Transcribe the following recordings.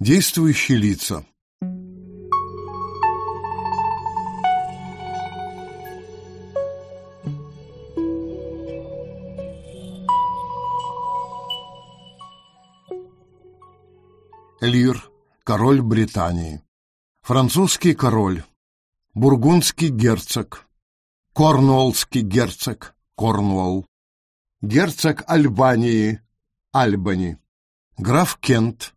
Действующие лица. Лир, король Британии. Французский король. Бургундский герцог. Корнуоллский герцог. Корнуолл. Герцог Альбании. Альбани. Граф Кент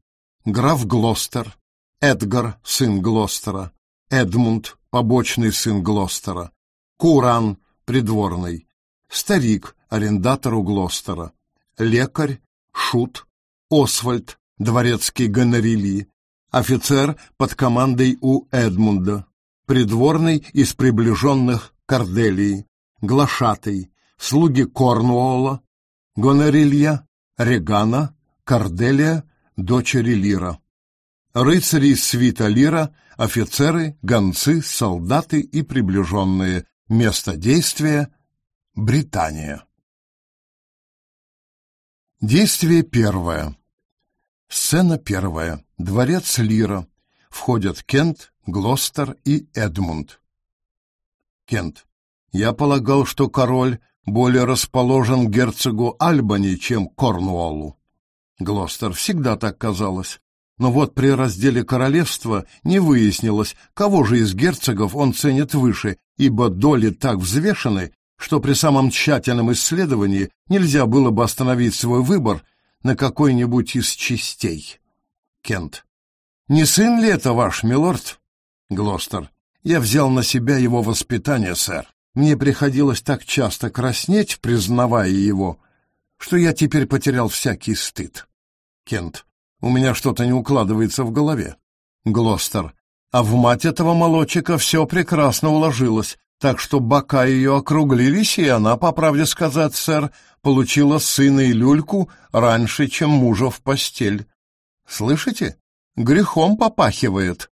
граф Глостер, Эдгар, сын Глостера, Эдмунд, побочный сын Глостера, Куран, придворный, старик, арендатор у Глостера, лекарь, шут, Освальд, дворецкий гонорили, офицер под командой у Эдмунда, придворный из приближенных Корделии, глашатый, слуги Корнуолла, Гонорилья, Регана, Корделия, дочери Лира. Рыцари свита Лира, офицеры, гонцы, солдаты и приближенные. Место действия — Британия. Действие первое. Сцена первая. Дворец Лира. Входят Кент, Глостер и Эдмунд. Кент. Я полагал, что король более расположен к герцогу Альбани, чем Корнуоллу. Глостер всегда так казалось. Но вот при разделе королевства не выяснилось, кого же из герцогов он ценит выше, ибо доли так взвешены, что при самом тщательном исследовании нельзя было бы остановить свой выбор на какой-нибудь из частей. Кент. Не сын ли это ваш, милорд? Глостер. Я взял на себя его воспитание, сэр. Мне приходилось так часто краснеть, признавая его, что я теперь потерял всякий стыд. Кент. У меня что-то не укладывается в голове. Глостер. А в мать этого молодчика все прекрасно уложилось, так что бока ее округлились, и она, по правде сказать, сэр, получила сына и люльку раньше, чем мужа в постель. Слышите? Грехом попахивает.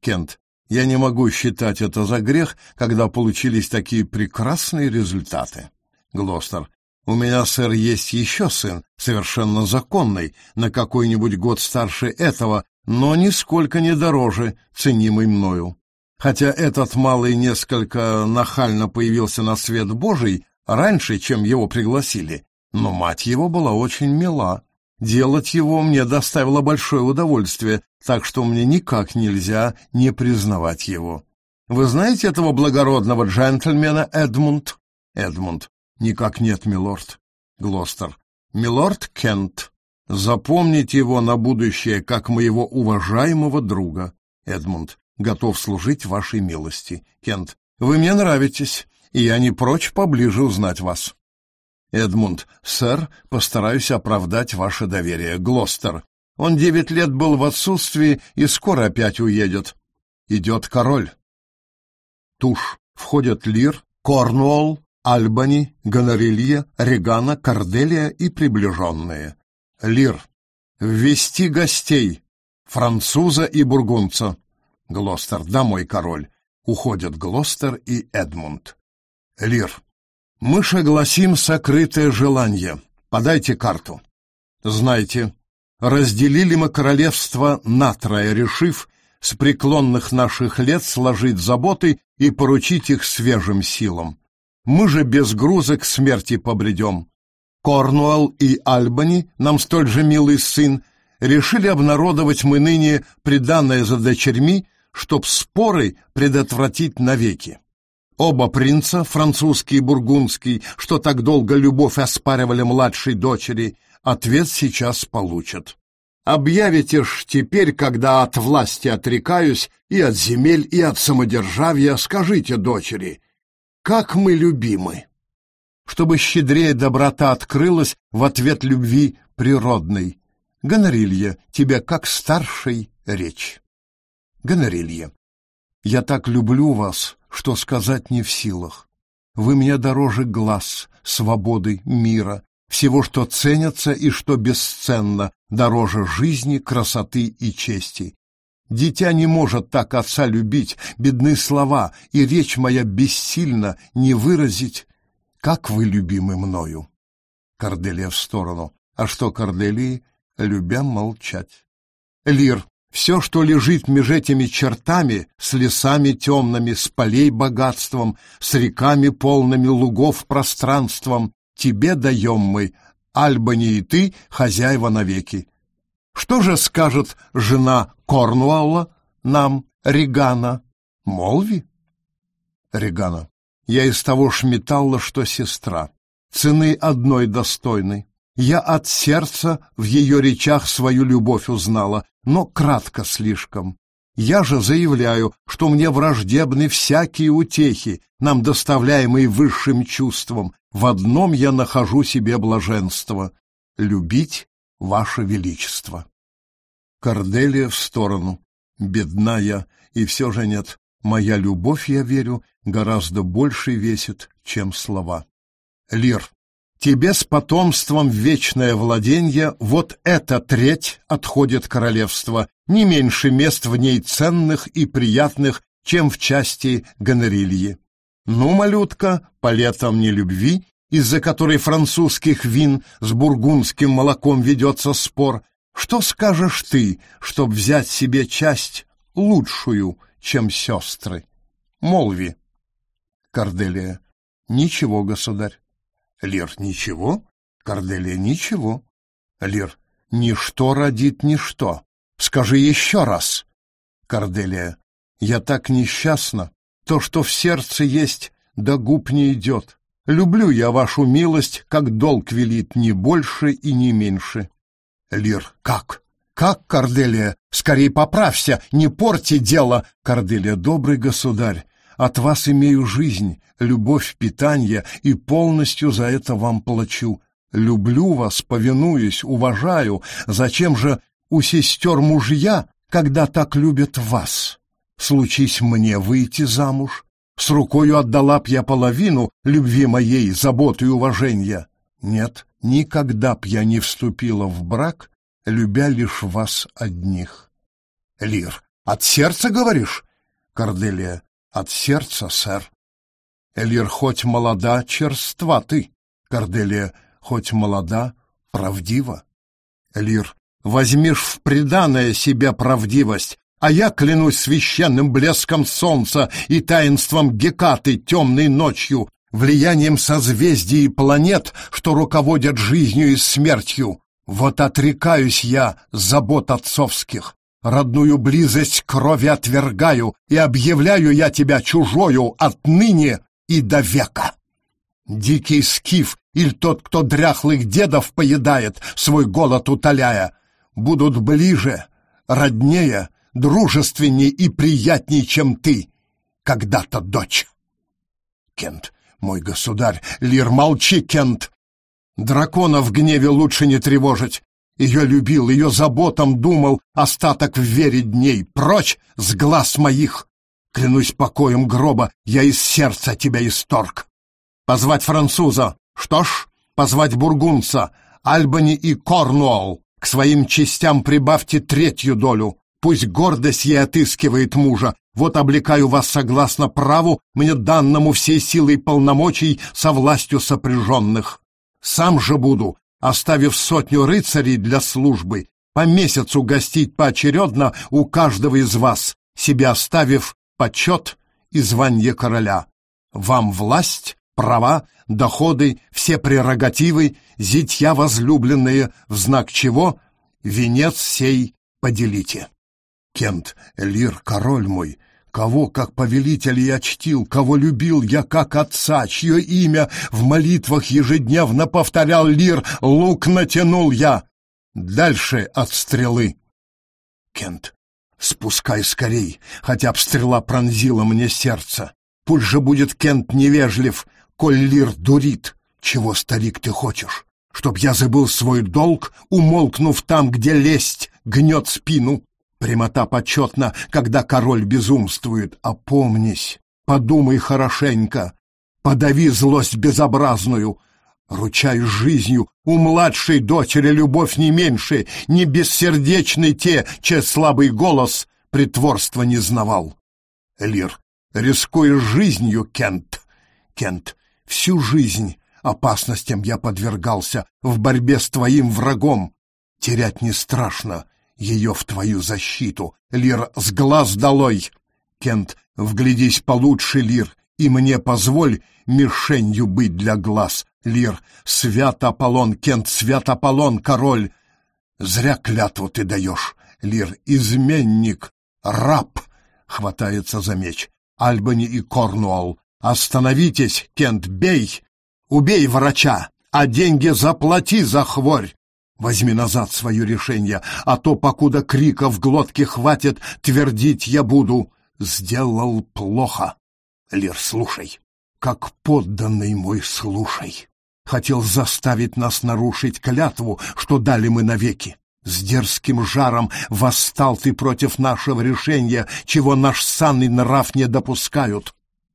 Кент. Я не могу считать это за грех, когда получились такие прекрасные результаты. Глостер. У меня, сэр, есть еще сын, совершенно законный, на какой-нибудь год старше этого, но нисколько не дороже, ценимый мною. Хотя этот малый несколько нахально появился на свет Божий раньше, чем его пригласили, но мать его была очень мила. Делать его мне доставило большое удовольствие, так что мне никак нельзя не признавать его. Вы знаете этого благородного джентльмена Эдмунд? Эдмунд. Никак нет, милорд. Глостер. Милорд Кент. Запомните его на будущее как моего уважаемого друга. Эдмунд. Готов служить вашей милости. Кент. Вы мне нравитесь, и я не прочь поближе узнать вас. Эдмунд. Сэр, постараюсь оправдать ваше доверие. Глостер. Он девять лет был в отсутствии и скоро опять уедет. Идет король. Туш. Входят Лир, Корнуолл, Альбани, Гонорилья, Регана, Корделия и приближенные. Лир. Ввести гостей. Француза и бургунца. Глостер. Да, мой король. Уходят Глостер и Эдмунд. Лир. Мы согласим сокрытое желание. Подайте карту. Знайте, разделили мы королевство натрое, решив с преклонных наших лет сложить заботы и поручить их свежим силам. Мы же без груза к смерти побредем. Корнуэлл и Альбани, нам столь же милый сын, решили обнародовать мы ныне приданное за дочерьми, чтоб споры предотвратить навеки. Оба принца, французский и бургундский, что так долго любовь оспаривали младшей дочери, ответ сейчас получат. Объявите ж теперь, когда от власти отрекаюсь, и от земель, и от самодержавия, скажите дочери, как мы любимы! Чтобы щедрее доброта открылась в ответ любви природной. Гонорилья, тебе как старшей речь. Гонорилья, я так люблю вас, что сказать не в силах. Вы мне дороже глаз, свободы, мира, всего, что ценится и что бесценно, дороже жизни, красоты и чести. Дитя не может так отца любить, бедны слова, и речь моя бессильна не выразить, как вы любимы мною. Корделия в сторону. А что Корделии? Любя молчать. Лир, Все, что лежит меж этими чертами, с лесами темными, с полей богатством, с реками полными лугов пространством, тебе даем мы, Альбани и ты, хозяева навеки. Что же скажет жена Корнуалла нам, Регана? Молви? Регана. Я из того ж металла, что сестра. Цены одной достойной. Я от сердца в ее речах свою любовь узнала, но кратко слишком. Я же заявляю, что мне враждебны всякие утехи, нам доставляемые высшим чувством. В одном я нахожу себе блаженство — любить Ваше Величество. Корделия в сторону. Бедна я, и все же нет. Моя любовь, я верю, гораздо больше весит, чем слова. Лир. Тебе с потомством вечное владенье, вот эта треть отходит королевство, не меньше мест в ней ценных и приятных, чем в части Гонорильи. Ну, малютка, по летам не любви, из-за которой французских вин с бургундским молоком ведется спор, что скажешь ты, чтоб взять себе часть лучшую, чем сестры? Молви. Корделия. Ничего, государь. Лир, ничего? Корделия, ничего. Лир, ничто родит ничто. Скажи еще раз. Корделия, я так несчастна. То, что в сердце есть, до губ не идет. Люблю я вашу милость, как долг велит, не больше и не меньше. Лир, как? Как, Корделия? Скорей поправься, не порти дело. Корделия, добрый государь, от вас имею жизнь, любовь, питание, и полностью за это вам плачу. Люблю вас, повинуюсь, уважаю. Зачем же у сестер мужья, когда так любят вас? Случись мне выйти замуж, с рукою отдала б я половину любви моей, заботы и уважения. Нет, никогда б я не вступила в брак, любя лишь вас одних. Лир, от сердца говоришь? Корделия, от сердца, сэр. Элир, хоть молода, черства ты. Корделия, хоть молода, правдива. Элир, возьмешь в преданное себя правдивость, а я клянусь священным блеском солнца и таинством Гекаты темной ночью, влиянием созвездий и планет, что руководят жизнью и смертью. Вот отрекаюсь я забот отцовских, Родную близость крови отвергаю, и объявляю я тебя чужою отныне и до века. Дикий скиф или тот, кто дряхлых дедов поедает, свой голод утоляя, будут ближе, роднее, дружественней и приятней, чем ты, когда-то дочь. Кент, мой государь, Лир, молчи, Кент. Дракона в гневе лучше не тревожить. Ее любил, ее заботам думал остаток в вере дней. Прочь с глаз моих! Клянусь покоем гроба, я из сердца тебя исторг. Позвать француза. Что ж, позвать бургунца, Альбани и Корнуолл. К своим частям прибавьте третью долю. Пусть гордость ей отыскивает мужа. Вот облекаю вас согласно праву, мне данному всей силой полномочий со властью сопряженных. Сам же буду оставив сотню рыцарей для службы, по месяцу гостить поочередно у каждого из вас, себе оставив почет и звание короля. Вам власть, права, доходы, все прерогативы, зитья возлюбленные, в знак чего венец сей поделите. Кент, Элир, король мой, Кого, как повелитель, я чтил, кого любил я, как отца, чье имя в молитвах ежедневно повторял лир, лук натянул я. Дальше от стрелы. Кент, спускай скорей, хотя б стрела пронзила мне сердце. Пусть же будет Кент невежлив, коль лир дурит. Чего, старик, ты хочешь? Чтоб я забыл свой долг, умолкнув там, где лесть гнет спину? Прямота почетна, когда король безумствует. Опомнись, подумай хорошенько, подави злость безобразную. Ручаюсь жизнью, у младшей дочери любовь не меньше, не бессердечны те, чей слабый голос притворства не знавал. Лир, рискуя жизнью, Кент. Кент, всю жизнь опасностям я подвергался в борьбе с твоим врагом. Терять не страшно, ее в твою защиту. Лир, с глаз долой! Кент, вглядись получше, Лир, и мне позволь мишенью быть для глаз. Лир, свят Аполлон, Кент, свят Аполлон, король. Зря клятву ты даешь, Лир, изменник, раб, хватается за меч. Альбани и Корнуолл, остановитесь, Кент, бей! Убей врача, а деньги заплати за хворь. Возьми назад свое решение, а то, покуда крика в глотке хватит, твердить я буду. Сделал плохо. Лир, слушай, как подданный мой, слушай. Хотел заставить нас нарушить клятву, что дали мы навеки. С дерзким жаром восстал ты против нашего решения, чего наш санный нрав не допускают.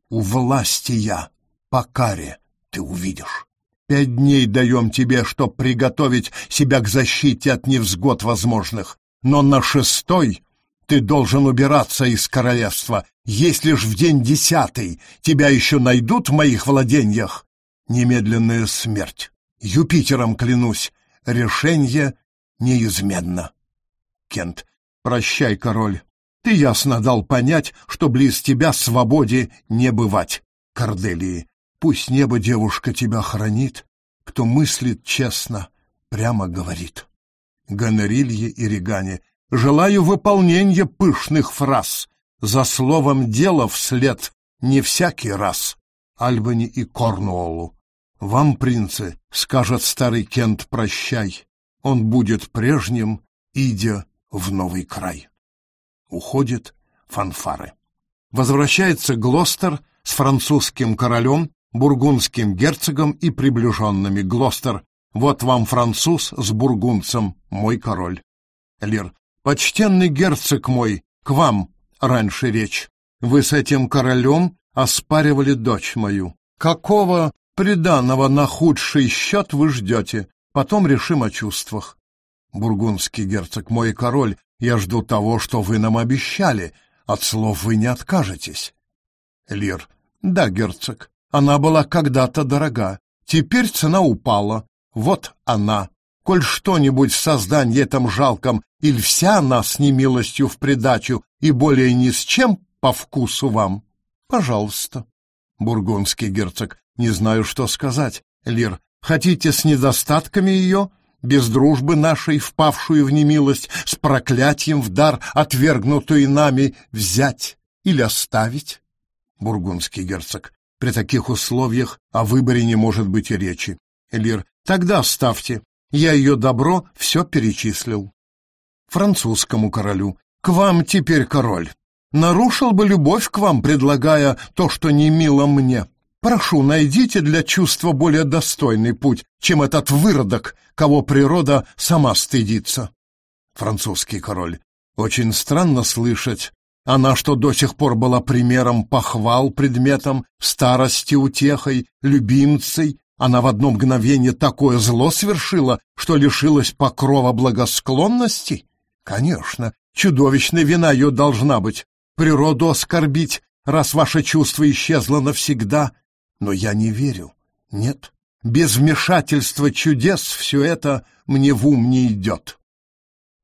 У власти я, по каре, ты увидишь. Пять дней даем тебе, чтоб приготовить себя к защите от невзгод возможных. Но на шестой ты должен убираться из королевства. Если ж в день десятый тебя еще найдут в моих владениях, немедленная смерть. Юпитером клянусь, решение неизменно. Кент, прощай, король. Ты ясно дал понять, что близ тебя свободе не бывать. Корделии, Пусть небо, девушка, тебя хранит, кто мыслит честно, прямо говорит. Гонорилье и Регане, желаю выполнения пышных фраз, за словом дело вслед не всякий раз. Альбани и Корнуоллу. Вам, принцы, скажет старый Кент прощай, он будет прежним, идя в новый край. Уходит фанфары. Возвращается Глостер с французским королем бургундским герцогом и приближенными. Глостер, вот вам француз с бургундцем, мой король. Лир, почтенный герцог мой, к вам раньше речь. Вы с этим королем оспаривали дочь мою. Какого приданого на худший счет вы ждете? Потом решим о чувствах. Бургундский герцог, мой король, я жду того, что вы нам обещали. От слов вы не откажетесь. Лир, да, герцог, она была когда-то дорога, теперь цена упала. Вот она. Коль что-нибудь в создании этом жалком, или вся она с немилостью в придачу, и более ни с чем по вкусу вам, пожалуйста. Бургундский герцог, не знаю, что сказать. Лир, хотите с недостатками ее, без дружбы нашей, впавшую в немилость, с проклятием в дар, отвергнутую нами, взять или оставить? Бургундский герцог, при таких условиях о выборе не может быть и речи. Элир, тогда ставьте. Я ее добро все перечислил. Французскому королю. К вам теперь король. Нарушил бы любовь к вам, предлагая то, что не мило мне. Прошу, найдите для чувства более достойный путь, чем этот выродок, кого природа сама стыдится. Французский король. Очень странно слышать, она, что до сих пор была примером похвал предметом, старости утехой, любимцей, она в одно мгновение такое зло совершила, что лишилась покрова благосклонности? Конечно, чудовищная вина ее должна быть. Природу оскорбить, раз ваше чувство исчезло навсегда. Но я не верю. Нет, без вмешательства чудес все это мне в ум не идет.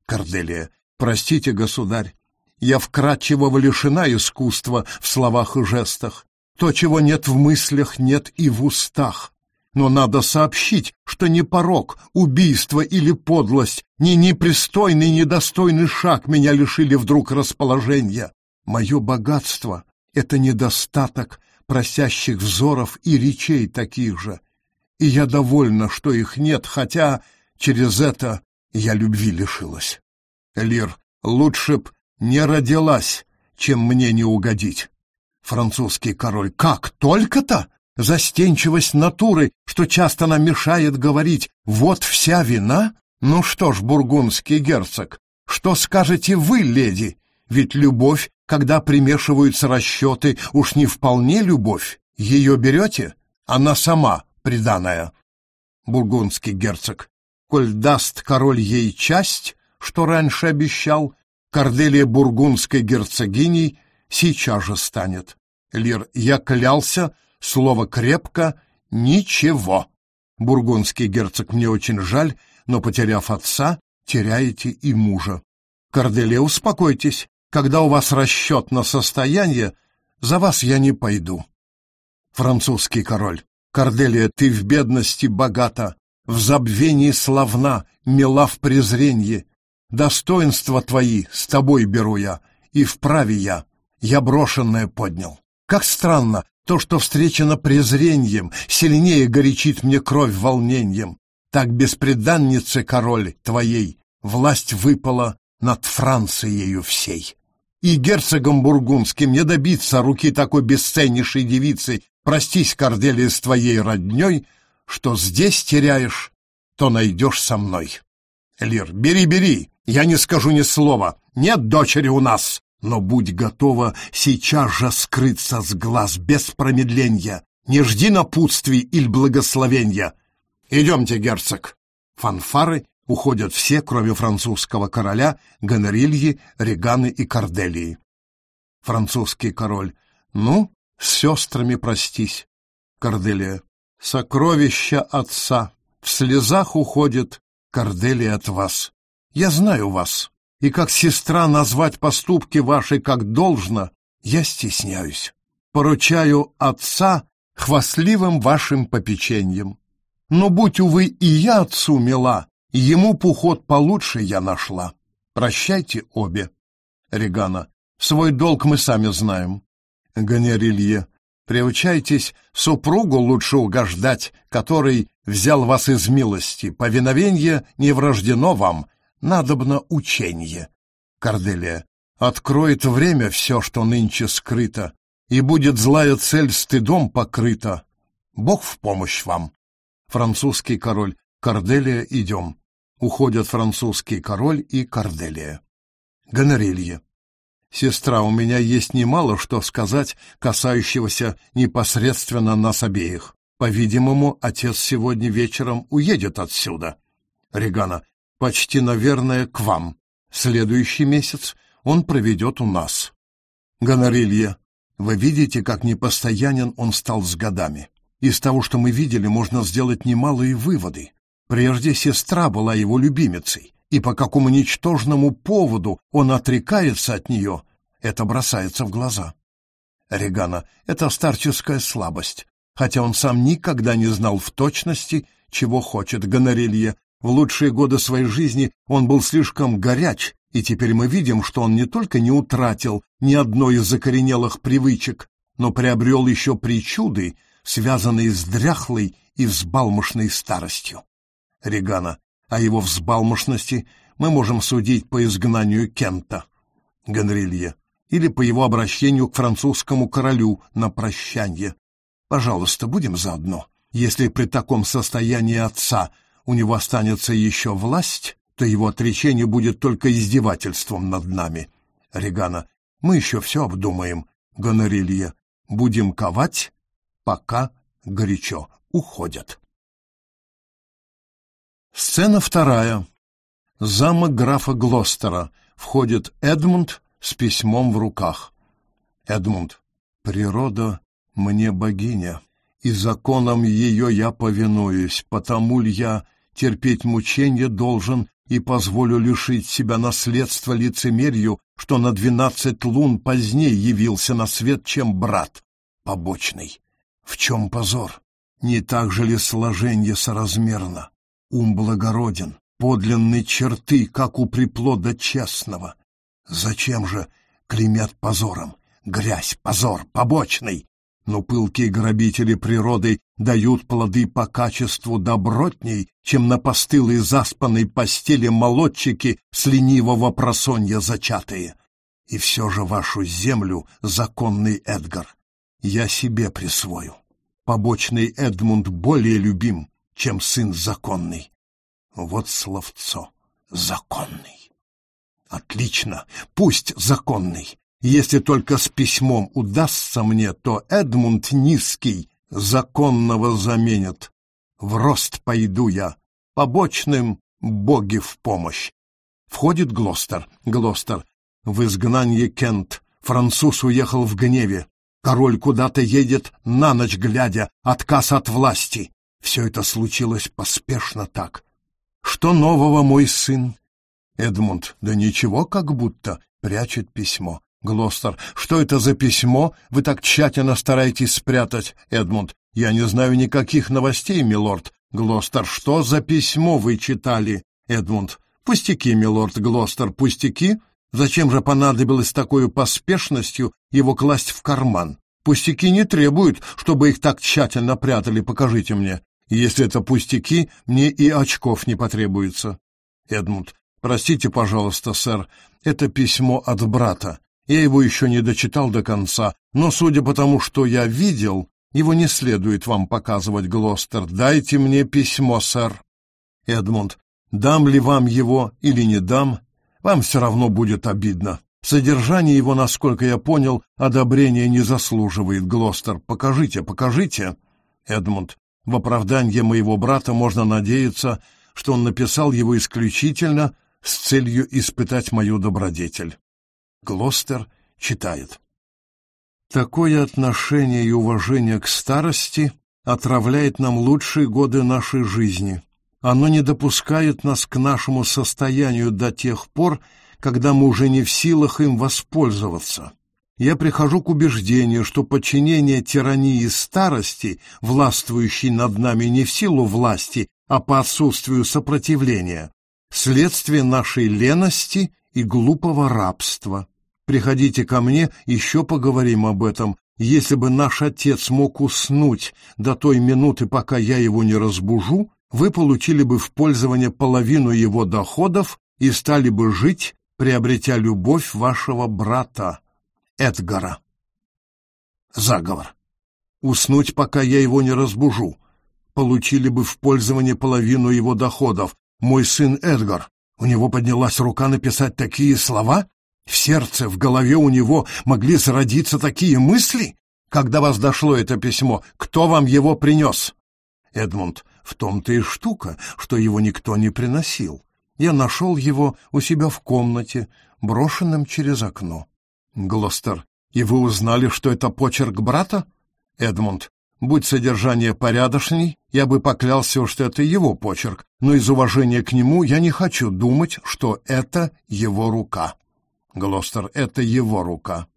Корделия, простите, государь, я вкрадчиво лишена искусства в словах и жестах. То, чего нет в мыслях, нет и в устах. Но надо сообщить, что не порог, убийство или подлость, ни непристойный, недостойный шаг меня лишили вдруг расположения. Мое богатство — это недостаток просящих взоров и речей таких же. И я довольна, что их нет, хотя через это я любви лишилась. Лир, лучше б не родилась, чем мне не угодить. Французский король, как только-то? Застенчивость натуры, что часто нам мешает говорить, вот вся вина? Ну что ж, бургундский герцог, что скажете вы, леди? Ведь любовь, когда примешиваются расчеты, уж не вполне любовь. Ее берете? Она сама приданая. Бургундский герцог, коль даст король ей часть, что раньше обещал, Корделия бургундской герцогиней сейчас же станет. Лир, я клялся, слово крепко, ничего. Бургундский герцог мне очень жаль, но, потеряв отца, теряете и мужа. Корделия, успокойтесь. Когда у вас расчет на состояние, за вас я не пойду. Французский король. Корделия, ты в бедности богата, в забвении славна, мила в презренье. Достоинства твои с тобой беру я, и вправе я, я брошенное поднял. Как странно, то, что встречено презреньем, сильнее горячит мне кровь волнением. Так беспреданнице король твоей власть выпала над Францией всей. И герцогом бургундским не добиться руки такой бесценнейшей девицы, простись, Корделия, с твоей родней, что здесь теряешь, то найдешь со мной. Лир, бери, бери, я не скажу ни слова, нет дочери у нас, но будь готова сейчас же скрыться с глаз без промедления. Не жди напутствий или благословения. Идемте, герцог. Фанфары уходят все, кроме французского короля, Гонорильи, Реганы и Корделии. Французский король. Ну, с сестрами простись. Корделия. Сокровища отца. В слезах уходит Корделия от вас. Я знаю вас и как сестра назвать поступки ваши как должно, я стесняюсь. Поручаю отца хвастливым вашим попечением. Но будь, увы, и я отцу мила, ему пухот получше я нашла. Прощайте обе. Регана. Свой долг мы сами знаем. Ганерилье. Приучайтесь супругу лучше угождать, который взял вас из милости. Повиновенье не врождено вам, надобно учение. Корделия. Откроет время все, что нынче скрыто, и будет злая цель стыдом покрыта. Бог в помощь вам. Французский король. Корделия, идем. Уходят французский король и Корделия. Гонорилье. Сестра, у меня есть немало что сказать, касающегося непосредственно нас обеих. По-видимому, отец сегодня вечером уедет отсюда. Регана почти, наверное, к вам. Следующий месяц он проведет у нас. Гонорилья, вы видите, как непостоянен он стал с годами. Из того, что мы видели, можно сделать немалые выводы. Прежде сестра была его любимицей, и по какому ничтожному поводу он отрекается от нее, это бросается в глаза. Регана, это старческая слабость, хотя он сам никогда не знал в точности, чего хочет Гонорилья, в лучшие годы своей жизни он был слишком горяч, и теперь мы видим, что он не только не утратил ни одной из закоренелых привычек, но приобрел еще причуды, связанные с дряхлой и взбалмошной старостью. Регана, о его взбалмошности мы можем судить по изгнанию Кента. Генрилье, или по его обращению к французскому королю на прощанье. Пожалуйста, будем заодно. Если при таком состоянии отца у него останется еще власть, то его отречение будет только издевательством над нами. Регана, мы еще все обдумаем. Гонорилья, будем ковать, пока горячо уходят. Сцена вторая. Замок графа Глостера. Входит Эдмунд с письмом в руках. Эдмунд. Природа мне богиня, и законам ее я повинуюсь, потому ль я терпеть мучения должен и позволю лишить себя наследства лицемерью, что на двенадцать лун позднее явился на свет, чем брат побочный. В чем позор? Не так же ли сложение соразмерно? Ум благороден, подлинные черты, как у приплода честного. Зачем же клеймят позором? Грязь, позор, побочный но пылкие грабители природы дают плоды по качеству добротней, чем на постылой заспанной постели молодчики с ленивого просонья зачатые. И все же вашу землю, законный Эдгар, я себе присвою. Побочный Эдмунд более любим, чем сын законный. Вот словцо «законный». Отлично, пусть законный. Если только с письмом удастся мне, то Эдмунд Низкий законного заменит. В рост пойду я, побочным боги в помощь. Входит Глостер. Глостер. В изгнании Кент. Француз уехал в гневе. Король куда-то едет, на ночь глядя, отказ от власти. Все это случилось поспешно так. Что нового, мой сын? Эдмунд, да ничего, как будто, прячет письмо. Глостер, что это за письмо вы так тщательно стараетесь спрятать? Эдмунд, я не знаю никаких новостей, милорд. Глостер, что за письмо вы читали? Эдмунд, пустяки, милорд Глостер, пустяки? Зачем же понадобилось такой поспешностью его класть в карман? Пустяки не требуют, чтобы их так тщательно прятали, покажите мне. Если это пустяки, мне и очков не потребуется. Эдмунд, простите, пожалуйста, сэр, это письмо от брата. Я его еще не дочитал до конца, но, судя по тому, что я видел, его не следует вам показывать, Глостер. Дайте мне письмо, сэр. Эдмунд, дам ли вам его или не дам, вам все равно будет обидно. Содержание его, насколько я понял, одобрения не заслуживает, Глостер. Покажите, покажите. Эдмунд, в оправдание моего брата можно надеяться, что он написал его исключительно с целью испытать мою добродетель. Глостер читает. Такое отношение и уважение к старости отравляет нам лучшие годы нашей жизни. Оно не допускает нас к нашему состоянию до тех пор, когда мы уже не в силах им воспользоваться. Я прихожу к убеждению, что подчинение тирании старости, властвующей над нами не в силу власти, а по отсутствию сопротивления, следствие нашей лености и глупого рабства. Приходите ко мне, еще поговорим об этом. Если бы наш отец мог уснуть до той минуты, пока я его не разбужу, вы получили бы в пользование половину его доходов и стали бы жить, приобретя любовь вашего брата, Эдгара. Заговор. Уснуть, пока я его не разбужу. Получили бы в пользование половину его доходов. Мой сын Эдгар. У него поднялась рука написать такие слова? В сердце, в голове у него могли зародиться такие мысли? Когда вас дошло это письмо, кто вам его принес? Эдмунд, в том-то и штука, что его никто не приносил. Я нашел его у себя в комнате, брошенным через окно. Глостер, и вы узнали, что это почерк брата? Эдмунд, будь содержание порядочней, я бы поклялся, что это его почерк, но из уважения к нему я не хочу думать, что это его рука. Глостер, это его рука.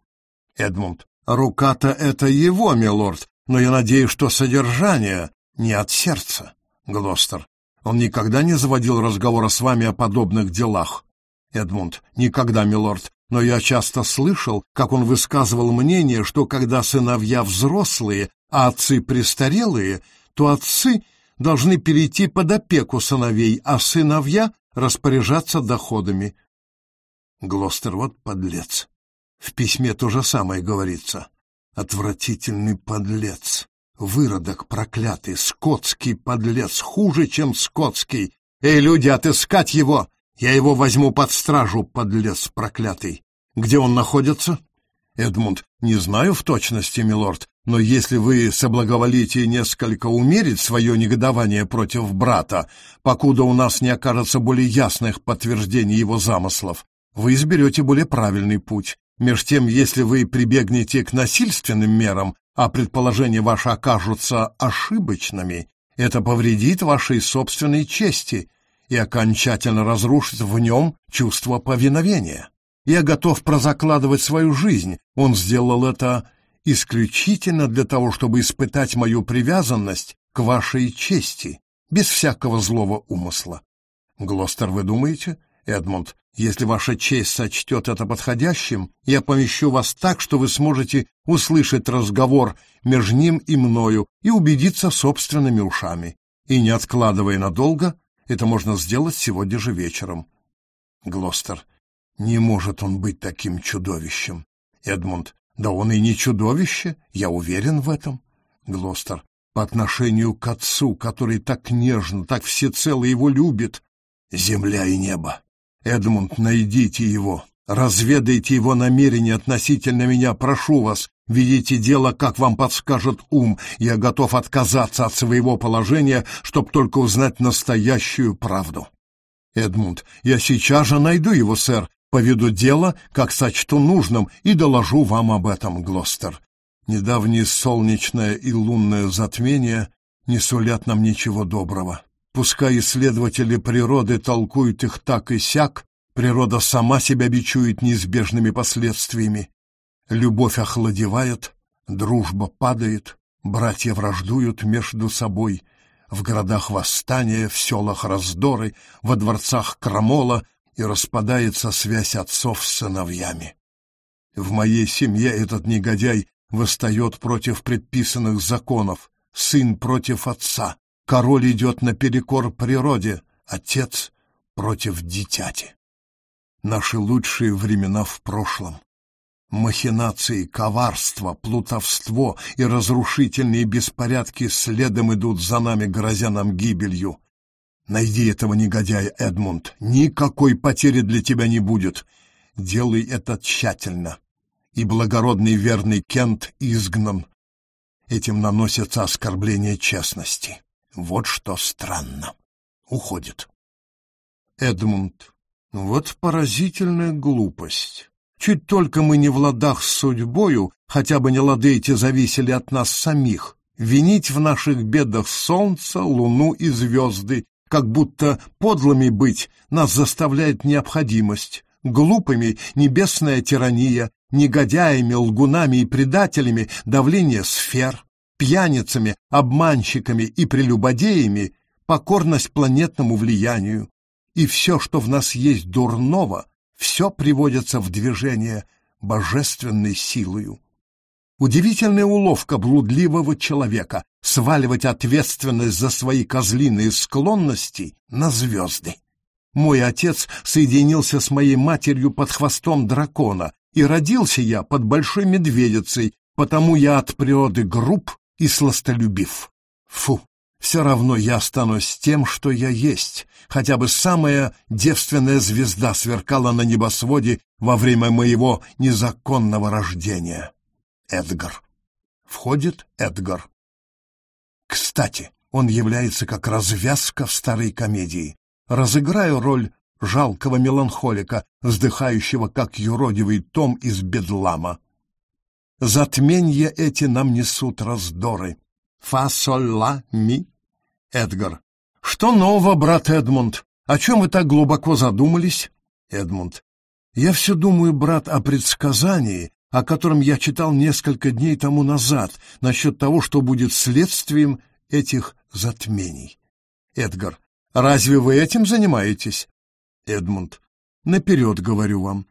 Эдмунд, рука-то это его, милорд, но я надеюсь, что содержание не от сердца. Глостер, он никогда не заводил разговора с вами о подобных делах. Эдмунд, никогда, милорд, но я часто слышал, как он высказывал мнение, что когда сыновья взрослые, а отцы престарелые, то отцы должны перейти под опеку сыновей, а сыновья распоряжаться доходами. Глостер вот подлец. В письме то же самое говорится. Отвратительный подлец. Выродок проклятый, скотский подлец, хуже, чем скотский. Эй, люди, отыскать его! Я его возьму под стражу, подлец проклятый. Где он находится? Эдмунд, не знаю в точности, милорд, но если вы соблаговолите несколько умерить свое негодование против брата, покуда у нас не окажется более ясных подтверждений его замыслов, вы изберете более правильный путь. Меж тем, если вы прибегнете к насильственным мерам, а предположения ваши окажутся ошибочными, это повредит вашей собственной чести и окончательно разрушит в нем чувство повиновения. Я готов прозакладывать свою жизнь. Он сделал это исключительно для того, чтобы испытать мою привязанность к вашей чести, без всякого злого умысла. Глостер, вы думаете? Эдмунд, если ваша честь сочтет это подходящим, я помещу вас так, что вы сможете услышать разговор между ним и мною и убедиться собственными ушами. И не откладывая надолго, это можно сделать сегодня же вечером. Глостер. Не может он быть таким чудовищем. Эдмунд. Да он и не чудовище, я уверен в этом. Глостер. По отношению к отцу, который так нежно, так всецело его любит. Земля и небо. Эдмунд, найдите его, разведайте его намерения относительно меня, прошу вас, ведите дело, как вам подскажет ум. Я готов отказаться от своего положения, чтобы только узнать настоящую правду. Эдмунд, я сейчас же найду его, сэр, поведу дело, как сочту нужным, и доложу вам об этом, Глостер. Недавнее солнечное и лунное затмение не сулят нам ничего доброго. Пускай исследователи природы толкуют их так и сяк, Природа сама себя бичует неизбежными последствиями. Любовь охладевает, дружба падает, братья враждуют между собой. В городах восстания, в селах раздоры, во дворцах крамола, и распадается связь отцов с сыновьями. В моей семье этот негодяй восстает против предписанных законов, сын против отца, король идет наперекор природе, отец против дитяти. Наши лучшие времена в прошлом. Махинации, коварство, плутовство и разрушительные беспорядки следом идут за нами, грозя нам гибелью. Найди этого негодяя, Эдмунд. Никакой потери для тебя не будет. Делай это тщательно. И благородный верный Кент изгнан. Этим наносится оскорбление честности. Вот что странно. Уходит. Эдмунд. Вот поразительная глупость. Чуть только мы не в ладах с судьбою, хотя бы не лады эти зависели от нас самих, винить в наших бедах солнце, луну и звезды, как будто подлыми быть нас заставляет необходимость, глупыми — небесная тирания, негодяями, лгунами и предателями — давление сфер, пьяницами, обманщиками и прелюбодеями — покорность планетному влиянию. И все, что в нас есть дурного, все приводится в движение божественной силою. Удивительная уловка блудливого человека — сваливать ответственность за свои козлиные склонности на звезды. Мой отец соединился с моей матерью под хвостом дракона, и родился я под большой медведицей, потому я от природы груб и сластолюбив. Фу, все равно я останусь тем, что я есть, хотя бы самая девственная звезда сверкала на небосводе во время моего незаконного рождения. Эдгар. Входит Эдгар. Кстати, он является как развязка в старой комедии. Разыграю роль жалкого меланхолика, вздыхающего, как юродивый том из бедлама. Затменья эти нам несут раздоры. Фа, соль, ла, ми. Эдгар. Что нового, брат Эдмунд? О чем вы так глубоко задумались? Эдмунд. Я все думаю, брат, о предсказании, о котором я читал несколько дней тому назад, насчет того, что будет следствием этих затмений. Эдгар. Разве вы этим занимаетесь? Эдмунд. Наперед говорю вам.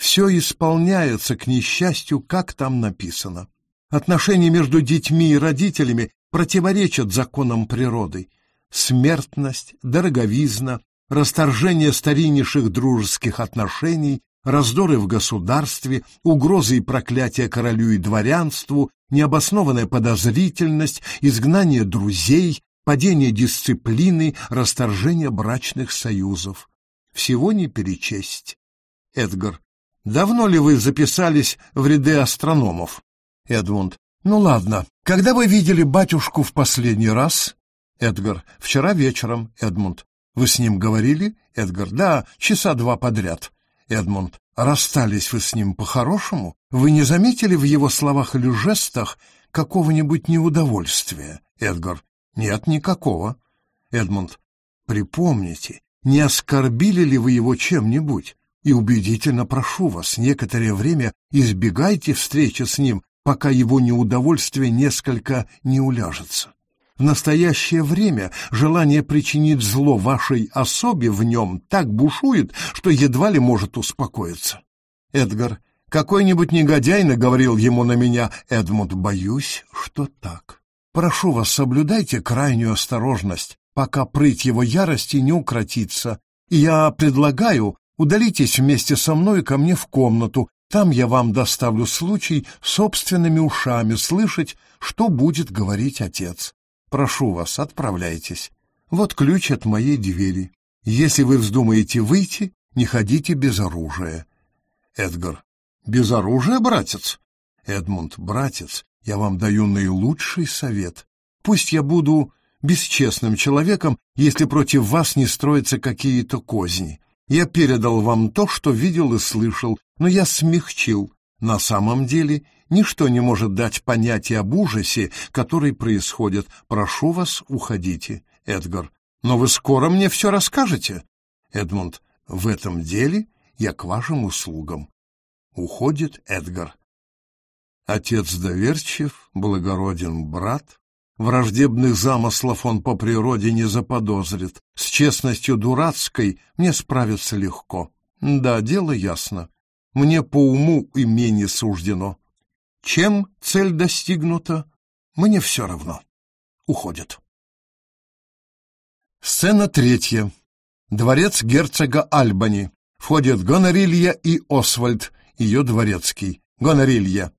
Все исполняется, к несчастью, как там написано. Отношения между детьми и родителями противоречат законам природы. Смертность, дороговизна, расторжение стариннейших дружеских отношений раздоры в государстве, угрозы и проклятия королю и дворянству, необоснованная подозрительность, изгнание друзей, падение дисциплины, расторжение брачных союзов. Всего не перечесть. Эдгар. Давно ли вы записались в ряды астрономов? Эдмунд. Ну ладно. Когда вы видели батюшку в последний раз? Эдгар. Вчера вечером. Эдмунд. Вы с ним говорили? Эдгар. Да, часа два подряд. Эдмунд, расстались вы с ним по-хорошему? Вы не заметили в его словах или жестах какого-нибудь неудовольствия? Эдгар, нет никакого. Эдмунд, припомните, не оскорбили ли вы его чем-нибудь? И убедительно прошу вас, некоторое время избегайте встречи с ним, пока его неудовольствие несколько не уляжется. В настоящее время желание причинить зло вашей особе в нем так бушует, что едва ли может успокоиться. Эдгар, какой-нибудь негодяй наговорил ему на меня. Эдмунд, боюсь, что так. Прошу вас, соблюдайте крайнюю осторожность, пока прыть его ярости не укротится. Я предлагаю, удалитесь вместе со мной ко мне в комнату, там я вам доставлю случай собственными ушами слышать, что будет говорить отец. Прошу вас, отправляйтесь. Вот ключ от моей двери. Если вы вздумаете выйти, не ходите без оружия. Эдгар. Без оружия, братец? Эдмунд. Братец, я вам даю наилучший совет. Пусть я буду бесчестным человеком, если против вас не строятся какие-то козни. Я передал вам то, что видел и слышал, но я смягчил. На самом деле Ничто не может дать понятие об ужасе, который происходит. Прошу вас, уходите. Эдгар. Но вы скоро мне все расскажете. Эдмунд. В этом деле я к вашим услугам. Уходит Эдгар. Отец доверчив, благороден брат. Враждебных замыслов он по природе не заподозрит. С честностью дурацкой мне справиться легко. Да, дело ясно. Мне по уму имени суждено. Чем цель достигнута, мне все равно. Уходит. Сцена третья. Дворец герцога Альбани. Входят Гонорилья и Освальд, ее дворецкий. Гонорилья.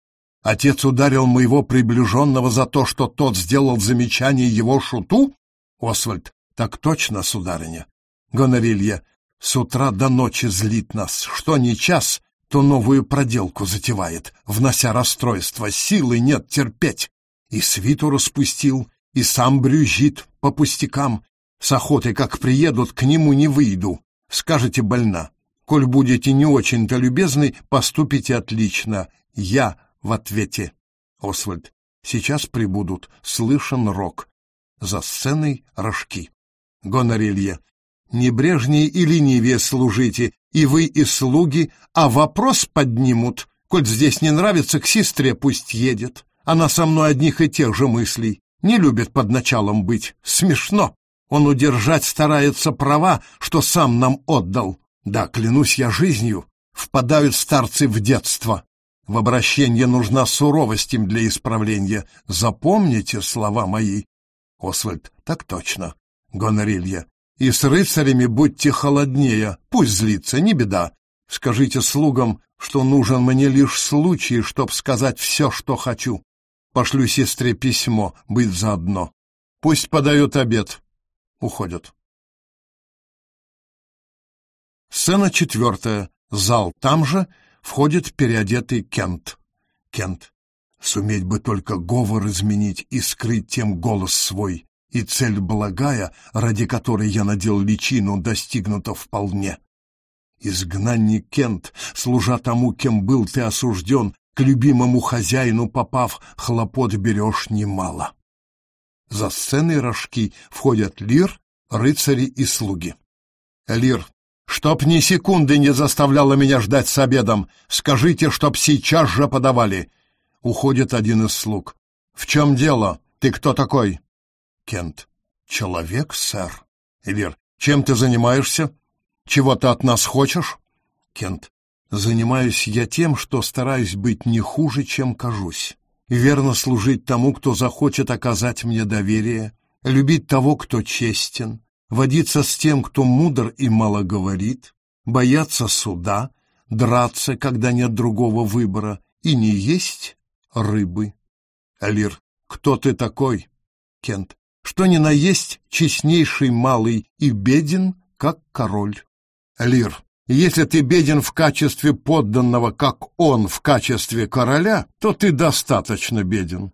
Отец ударил моего приближенного за то, что тот сделал замечание его шуту? Освальд. Так точно, сударыня. Гонорилья. С утра до ночи злит нас. Что не час, то новую проделку затевает, внося расстройство. Силы нет терпеть. И свиту распустил, и сам брюзжит по пустякам. С охотой, как приедут, к нему не выйду. Скажете, больна. Коль будете не очень-то любезны, поступите отлично. Я в ответе. Освальд. Сейчас прибудут. Слышен рок. За сценой рожки. Гонорелья. Небрежнее и ленивее служите, и вы, и слуги, а вопрос поднимут. Коль здесь не нравится, к сестре пусть едет. Она со мной одних и тех же мыслей. Не любит под началом быть. Смешно. Он удержать старается права, что сам нам отдал. Да, клянусь я жизнью, впадают старцы в детство. В обращение нужна суровость им для исправления. Запомните слова мои. Освальд, так точно. Гонорилья, и с рыцарями будьте холоднее, пусть злится, не беда. Скажите слугам, что нужен мне лишь случай, чтоб сказать все, что хочу. Пошлю сестре письмо, быть заодно. Пусть подают обед. Уходят. Сцена четвертая. Зал там же, Входит переодетый Кент. Кент. Суметь бы только говор изменить и скрыть тем голос свой, и цель благая, ради которой я надел личину, достигнута вполне. Изгнанник Кент, служа тому, кем был ты осужден, к любимому хозяину попав, хлопот берешь немало. За сценой рожки входят Лир, рыцари и слуги. Лир Чтоб ни секунды не заставляло меня ждать с обедом. Скажите, чтоб сейчас же подавали. Уходит один из слуг. В чем дело? Ты кто такой? Кент. Человек, сэр. Элир. Чем ты занимаешься? Чего ты от нас хочешь? Кент. Занимаюсь я тем, что стараюсь быть не хуже, чем кажусь. Верно служить тому, кто захочет оказать мне доверие, любить того, кто честен, водиться с тем, кто мудр и мало говорит, бояться суда, драться, когда нет другого выбора, и не есть рыбы. Алир, кто ты такой? Кент, что ни на есть честнейший малый и беден, как король. Алир, если ты беден в качестве подданного, как он в качестве короля, то ты достаточно беден.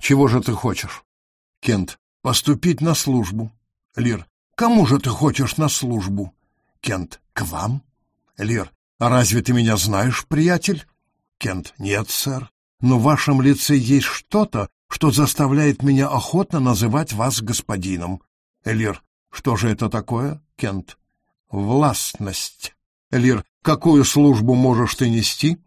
Чего же ты хочешь? Кент, поступить на службу. Лир, Кому же ты хочешь на службу? Кент, к вам? Лир, а разве ты меня знаешь, приятель? Кент, нет, сэр. Но в вашем лице есть что-то, что заставляет меня охотно называть вас господином. Элир, что же это такое? Кент, властность. Элир, какую службу можешь ты нести?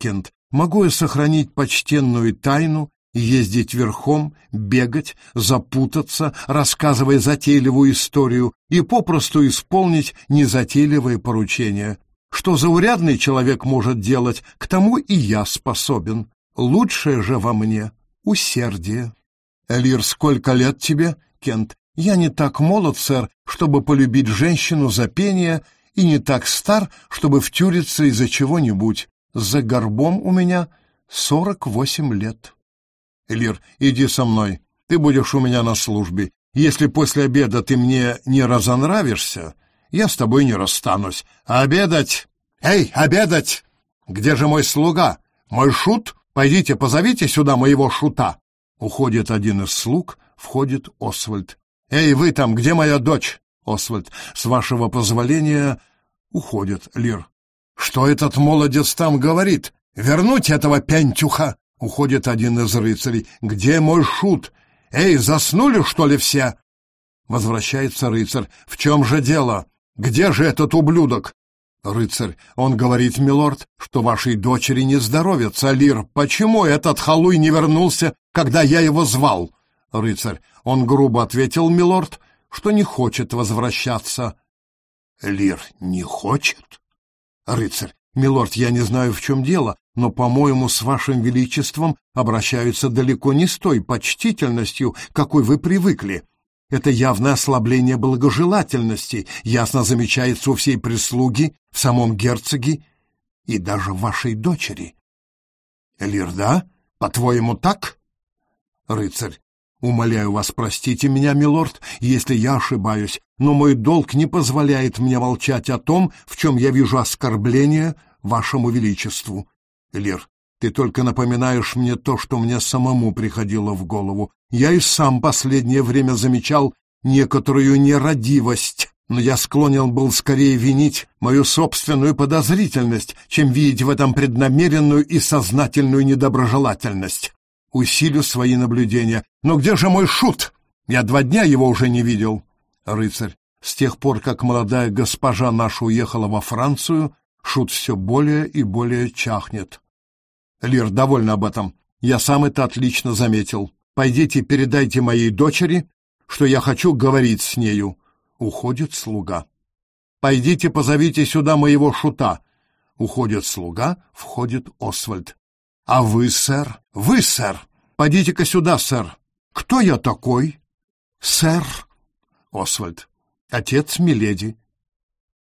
Кент, могу я сохранить почтенную тайну ездить верхом, бегать, запутаться, рассказывая затейливую историю и попросту исполнить незатейливые поручения. Что заурядный человек может делать, к тому и я способен. Лучшее же во мне — усердие. Элир, сколько лет тебе? Кент. Я не так молод, сэр, чтобы полюбить женщину за пение, и не так стар, чтобы втюриться из-за чего-нибудь. За горбом у меня сорок восемь лет. Элир, иди со мной. Ты будешь у меня на службе. Если после обеда ты мне не разонравишься, я с тобой не расстанусь. обедать? Эй, обедать! Где же мой слуга? Мой шут? Пойдите, позовите сюда моего шута. Уходит один из слуг, входит Освальд. Эй, вы там, где моя дочь? Освальд, с вашего позволения, уходит Лир. Что этот молодец там говорит? Вернуть этого пентюха! Уходит один из рыцарей. «Где мой шут? Эй, заснули, что ли, все?» Возвращается рыцарь. «В чем же дело? Где же этот ублюдок? Рыцарь, он говорит, милорд, что вашей дочери не здоровится. Лир, почему этот халуй не вернулся, когда я его звал? Рыцарь, он грубо ответил, милорд, что не хочет возвращаться. Лир, не хочет? Рыцарь, милорд, я не знаю, в чем дело, но, по-моему, с вашим величеством обращаются далеко не с той почтительностью, какой вы привыкли. Это явное ослабление благожелательности, ясно замечается у всей прислуги, в самом герцоге и даже вашей дочери. Лирда, по-твоему, так? Рыцарь, умоляю вас, простите меня, милорд, если я ошибаюсь, но мой долг не позволяет мне молчать о том, в чем я вижу оскорбление вашему величеству. Лир, ты только напоминаешь мне то, что мне самому приходило в голову. Я и сам последнее время замечал некоторую нерадивость, но я склонен был скорее винить мою собственную подозрительность, чем видеть в этом преднамеренную и сознательную недоброжелательность. Усилю свои наблюдения. Но где же мой шут? Я два дня его уже не видел. Рыцарь, с тех пор, как молодая госпожа наша уехала во Францию, шут все более и более чахнет. Лир, довольно об этом. Я сам это отлично заметил. Пойдите передайте моей дочери, что я хочу говорить с нею. Уходит слуга. Пойдите позовите сюда моего шута. Уходит слуга, входит Освальд. А вы, сэр? Вы, сэр? Пойдите-ка сюда, сэр. Кто я такой? Сэр. Освальд. Отец Миледи.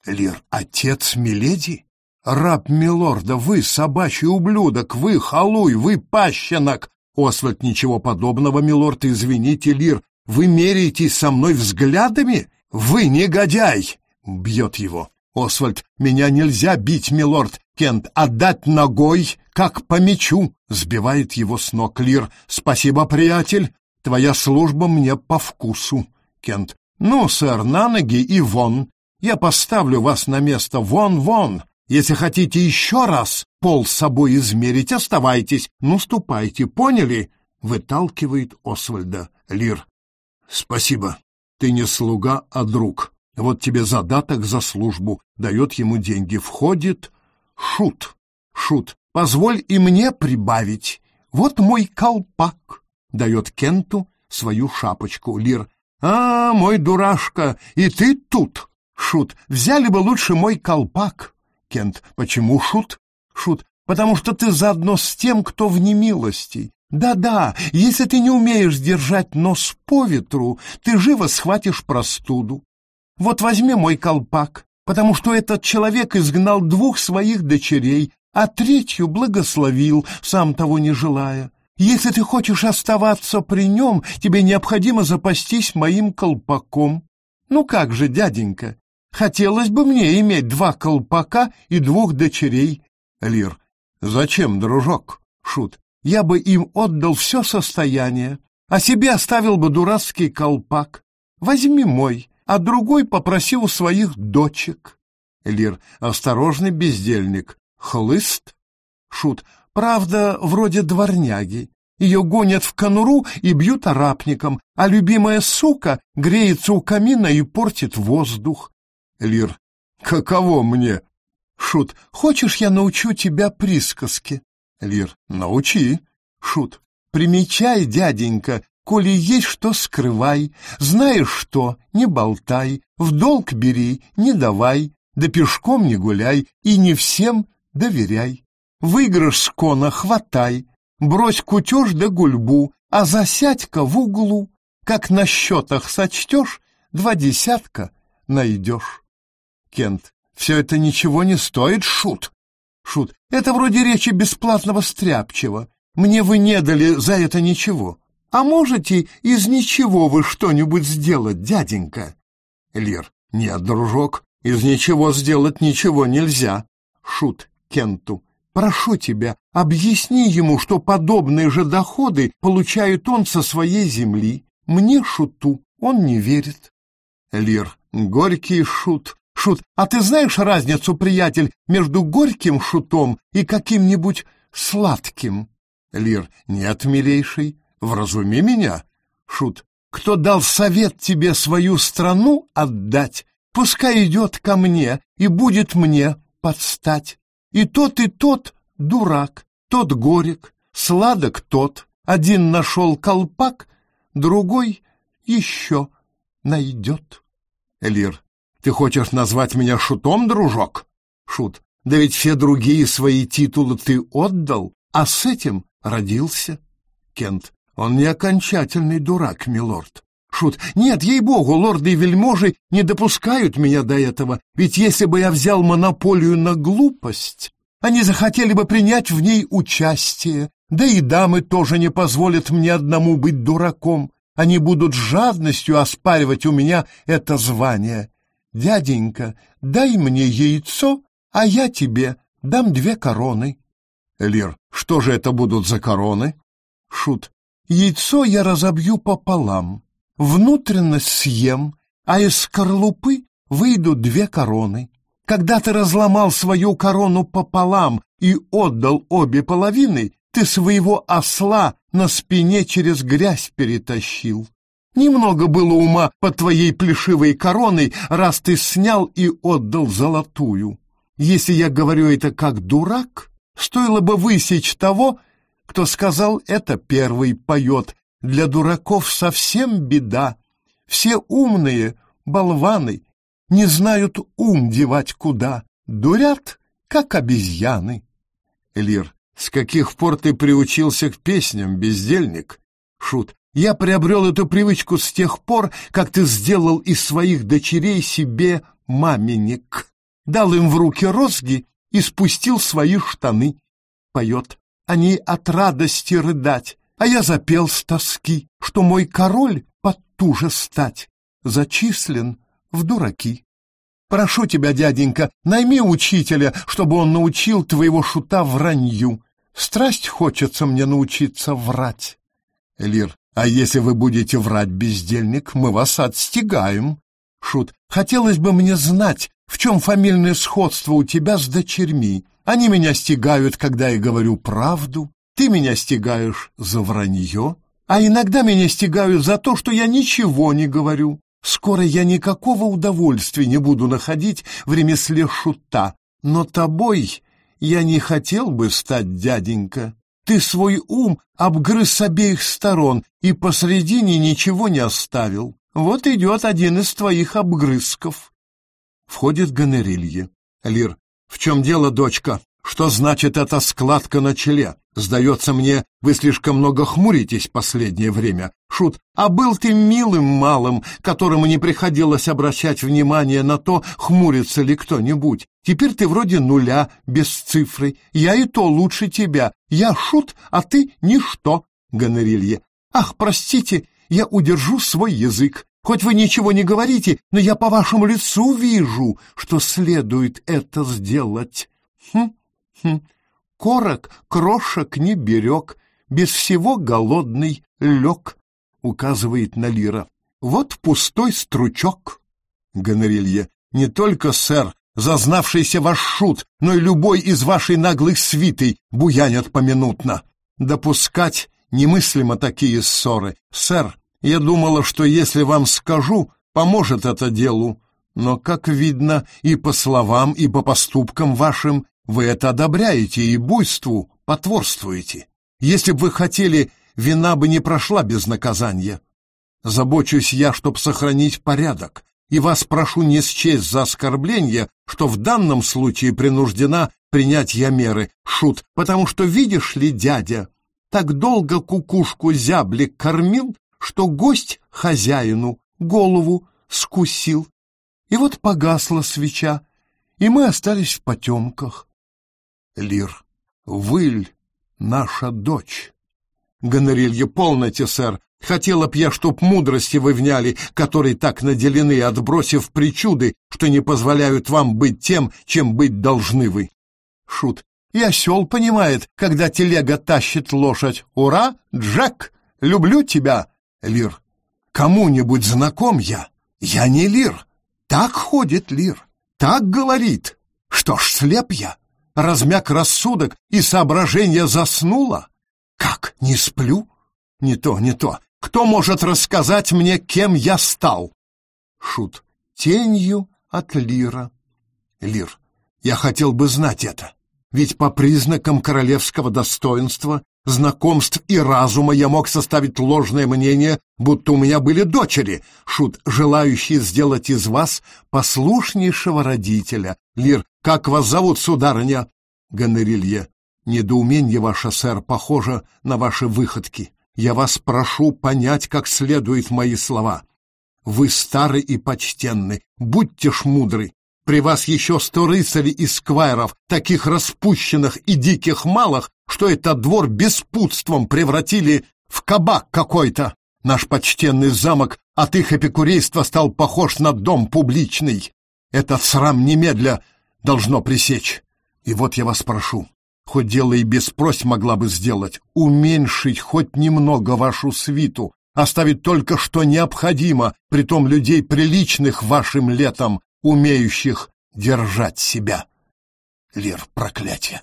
Лир, отец Миледи? «Раб милорда, вы собачий ублюдок, вы халуй, вы пащенок!» «Освальд, ничего подобного, милорд, извините, Лир, вы меряетесь со мной взглядами? Вы негодяй!» Бьет его. «Освальд, меня нельзя бить, милорд! Кент, отдать ногой, как по мечу!» Сбивает его с ног Лир. «Спасибо, приятель, твоя служба мне по вкусу!» Кент. «Ну, сэр, на ноги и вон! Я поставлю вас на место вон-вон!» Если хотите еще раз пол с собой измерить, оставайтесь, ну ступайте, поняли? Выталкивает Освальда Лир. Спасибо. Ты не слуга, а друг. Вот тебе задаток за службу. Дает ему деньги. Входит Шут. Шут. Позволь и мне прибавить. Вот мой колпак. Дает Кенту свою шапочку. Лир. А, мой дурашка, и ты тут. Шут. Взяли бы лучше мой колпак. Кент. Почему шут? Шут. Потому что ты заодно с тем, кто в немилости. Да-да, если ты не умеешь держать нос по ветру, ты живо схватишь простуду. Вот возьми мой колпак, потому что этот человек изгнал двух своих дочерей, а третью благословил, сам того не желая. Если ты хочешь оставаться при нем, тебе необходимо запастись моим колпаком. Ну как же, дяденька, Хотелось бы мне иметь два колпака и двух дочерей. Лир. Зачем, дружок? Шут. Я бы им отдал все состояние, а себе оставил бы дурацкий колпак. Возьми мой, а другой попроси у своих дочек. Лир. Осторожный бездельник. Хлыст? Шут. Правда, вроде дворняги. Ее гонят в конуру и бьют арапником, а любимая сука греется у камина и портит воздух. Лир. Каково мне? Шут. Хочешь, я научу тебя присказке? Лир. Научи. Шут. Примечай, дяденька, коли есть что скрывай. Знаешь что, не болтай, в долг бери, не давай, да пешком не гуляй и не всем доверяй. Выигрыш с кона хватай, брось кутеж да гульбу, а засядь-ка в углу. Как на счетах сочтешь, два десятка найдешь. Кент. Все это ничего не стоит, Шут. Шут. Это вроде речи бесплатного стряпчего. Мне вы не дали за это ничего. А можете из ничего вы что-нибудь сделать, дяденька? Лир. Нет, дружок, из ничего сделать ничего нельзя. Шут Кенту. Прошу тебя, объясни ему, что подобные же доходы получает он со своей земли. Мне, шуту, он не верит. Лир. Горький шут. Шут, а ты знаешь разницу, приятель, между горьким шутом и каким-нибудь сладким? Лир, нет, милейший, вразуми меня. Шут, кто дал совет тебе свою страну отдать, пускай идет ко мне и будет мне подстать. И тот, и тот дурак, тот горек, сладок тот. Один нашел колпак, другой еще найдет. Элир, ты хочешь назвать меня шутом, дружок? Шут, да ведь все другие свои титулы ты отдал, а с этим родился. Кент, он не окончательный дурак, милорд. Шут, нет, ей-богу, лорды и вельможи не допускают меня до этого, ведь если бы я взял монополию на глупость, они захотели бы принять в ней участие, да и дамы тоже не позволят мне одному быть дураком. Они будут жадностью оспаривать у меня это звание. Дяденька, дай мне яйцо, а я тебе дам две короны. Лир, что же это будут за короны? Шут, яйцо я разобью пополам, внутренность съем, а из скорлупы выйдут две короны. Когда ты разломал свою корону пополам и отдал обе половины, ты своего осла на спине через грязь перетащил. Немного было ума под твоей плешивой короной, раз ты снял и отдал золотую. Если я говорю это как дурак, стоило бы высечь того, кто сказал это первый поет. Для дураков совсем беда. Все умные, болваны, не знают ум девать куда, дурят, как обезьяны. Лир, с каких пор ты приучился к песням, бездельник? Шут, я приобрел эту привычку с тех пор, как ты сделал из своих дочерей себе маменек. Дал им в руки розги и спустил свои штаны. Поет, они от радости рыдать, а я запел с тоски, что мой король потуже стать, зачислен в дураки. Прошу тебя, дяденька, найми учителя, чтобы он научил твоего шута вранью. Страсть хочется мне научиться врать. Элир, а если вы будете врать, бездельник, мы вас отстигаем. Шут, хотелось бы мне знать, в чем фамильное сходство у тебя с дочерьми. Они меня стигают, когда я говорю правду. Ты меня стигаешь за вранье, а иногда меня стигают за то, что я ничего не говорю. Скоро я никакого удовольствия не буду находить в ремесле шута, но тобой я не хотел бы стать, дяденька. Ты свой ум обгрыз с обеих сторон и посредине ничего не оставил. Вот идет один из твоих обгрызков. Входит Ганерилье. Лир, в чем дело, дочка? Что значит эта складка на челе? Сдается мне, вы слишком много хмуритесь последнее время. Шут, а был ты милым малым, которому не приходилось обращать внимание на то, хмурится ли кто-нибудь. Теперь ты вроде нуля, без цифры. Я и то лучше тебя. Я шут, а ты ничто, Гонорилье. Ах, простите, я удержу свой язык. Хоть вы ничего не говорите, но я по вашему лицу вижу, что следует это сделать. Хм, хм. Корок крошек не берег, без всего голодный лег, указывает на Лира. Вот пустой стручок. Гонорилье, не только сэр, зазнавшийся ваш шут, но и любой из вашей наглых свитой буянят поминутно. Допускать немыслимо такие ссоры. Сэр, я думала, что если вам скажу, поможет это делу. Но, как видно, и по словам, и по поступкам вашим вы это одобряете и буйству потворствуете. Если бы вы хотели, вина бы не прошла без наказания. Забочусь я, чтоб сохранить порядок, и вас прошу не счесть за оскорбление, что в данном случае принуждена принять я меры, шут, потому что, видишь ли, дядя, так долго кукушку зяблик кормил, что гость хозяину голову скусил. И вот погасла свеча, и мы остались в потемках. Лир. Выль, наша дочь. Гонорилье, полноте, сэр. Хотела б я, чтоб мудрости вы вняли, которые так наделены, отбросив причуды, что не позволяют вам быть тем, чем быть должны вы. Шут. И осел понимает, когда телега тащит лошадь. Ура, Джек! Люблю тебя, Лир. Кому-нибудь знаком я? Я не Лир. Так ходит Лир. Так говорит. Что ж, слеп я размяк рассудок и соображение заснуло? Как, не сплю? Не то, не то. Кто может рассказать мне, кем я стал? Шут. Тенью от Лира. Лир. Я хотел бы знать это. Ведь по признакам королевского достоинства, знакомств и разума я мог составить ложное мнение, будто у меня были дочери, шут, желающие сделать из вас послушнейшего родителя. Лир, как вас зовут, сударыня? Гонорилье. Недоумение ваше, сэр, похоже на ваши выходки. Я вас прошу понять как следует мои слова. Вы старый и почтенный, будьте ж мудры. При вас еще сто рыцарей и сквайров, таких распущенных и диких малых, что этот двор беспутством превратили в кабак какой-то. Наш почтенный замок от их эпикурейства стал похож на дом публичный. Этот срам немедля должно пресечь. И вот я вас прошу, хоть дело и без прось могла бы сделать, уменьшить хоть немного вашу свиту, оставить только что необходимо, притом людей приличных вашим летом, умеющих держать себя. Лир, проклятие!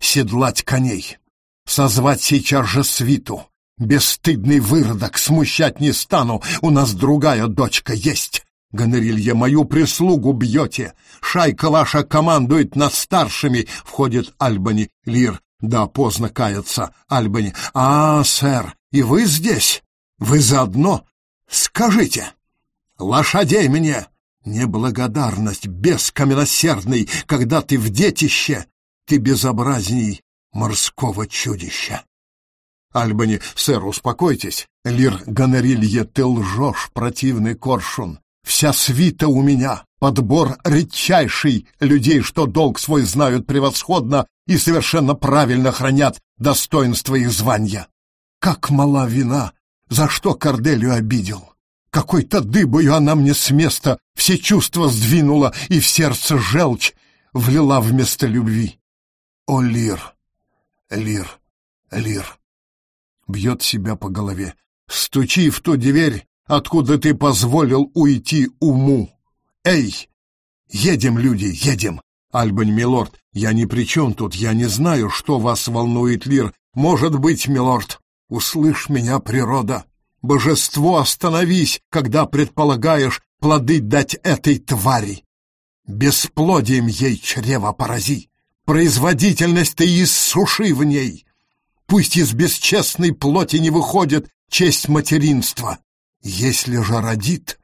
Седлать коней, созвать сейчас же свиту. Бесстыдный выродок, смущать не стану, у нас другая дочка есть. Гонорилья, мою прислугу бьете. Шайка ваша командует над старшими, входит Альбани. Лир, да, поздно кается, Альбани. А, сэр, и вы здесь? Вы заодно? Скажите, лошадей мне! Неблагодарность, бескаменосердный, когда ты в детище, ты безобразней морского чудища. Альбани, сэр, успокойтесь. Лир Гонорилье, ты лжешь, противный коршун. Вся свита у меня, подбор редчайший людей, что долг свой знают превосходно и совершенно правильно хранят достоинство их звания. Как мала вина, за что Корделию обидел. Какой-то дыбою она мне с места все чувства сдвинула и в сердце желчь влила вместо любви. О, Лир, Лир, Лир! Бьет себя по голове. Стучи в ту дверь, откуда ты позволил уйти уму. Эй! Едем, люди, едем! Альбань, милорд, я ни при чем тут, я не знаю, что вас волнует, Лир. Может быть, милорд, услышь меня, природа. Божество, остановись, когда предполагаешь плоды дать этой твари. Бесплодием ей чрево порази, производительность ты иссуши в ней. Пусть из бесчестной плоти не выходит честь материнства. Если же родит,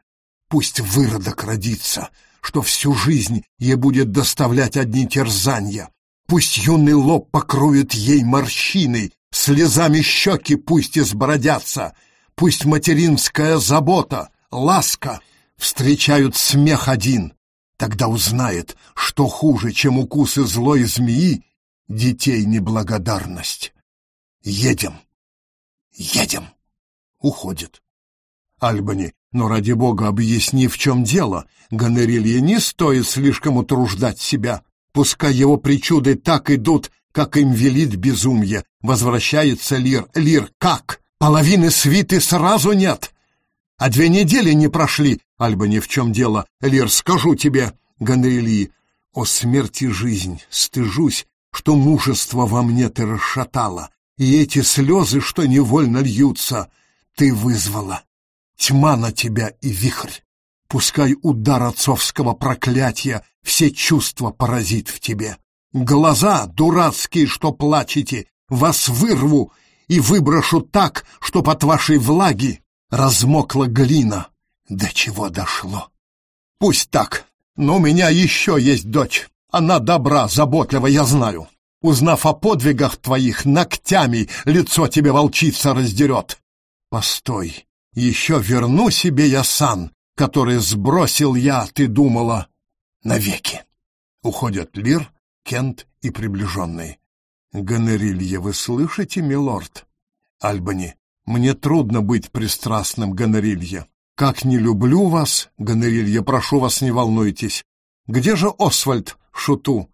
пусть выродок родится, что всю жизнь ей будет доставлять одни терзания. Пусть юный лоб покроет ей морщины, слезами щеки пусть избородятся, пусть материнская забота, ласка встречают смех один. Тогда узнает, что хуже, чем укусы злой змеи, детей неблагодарность. Едем, едем. Уходит. Альбани, но ради бога объясни, в чем дело. Гонорилье не стоит слишком утруждать себя. Пускай его причуды так идут, как им велит безумие. Возвращается Лир. Лир, как? Половины свиты сразу нет. А две недели не прошли. Альбани, в чем дело? Лир, скажу тебе. Гонорилье, о смерти жизнь, стыжусь, что мужество во мне ты расшатала, и эти слезы, что невольно льются, ты вызвала. Тьма на тебя и вихрь. Пускай удар отцовского проклятия все чувства поразит в тебе. Глаза дурацкие, что плачете, вас вырву и выброшу так, чтоб от вашей влаги размокла глина. До чего дошло? Пусть так, но у меня еще есть дочь. Она добра, заботлива, я знаю. Узнав о подвигах твоих, ногтями лицо тебе волчица раздерет. Постой, еще верну себе я сан, который сбросил я, ты думала, навеки. Уходят Лир, Кент и приближенные. Гонорилье, вы слышите, милорд? Альбани, мне трудно быть пристрастным, Гонорилье. Как не люблю вас, Гонорилье, прошу вас, не волнуйтесь. Где же Освальд, шуту?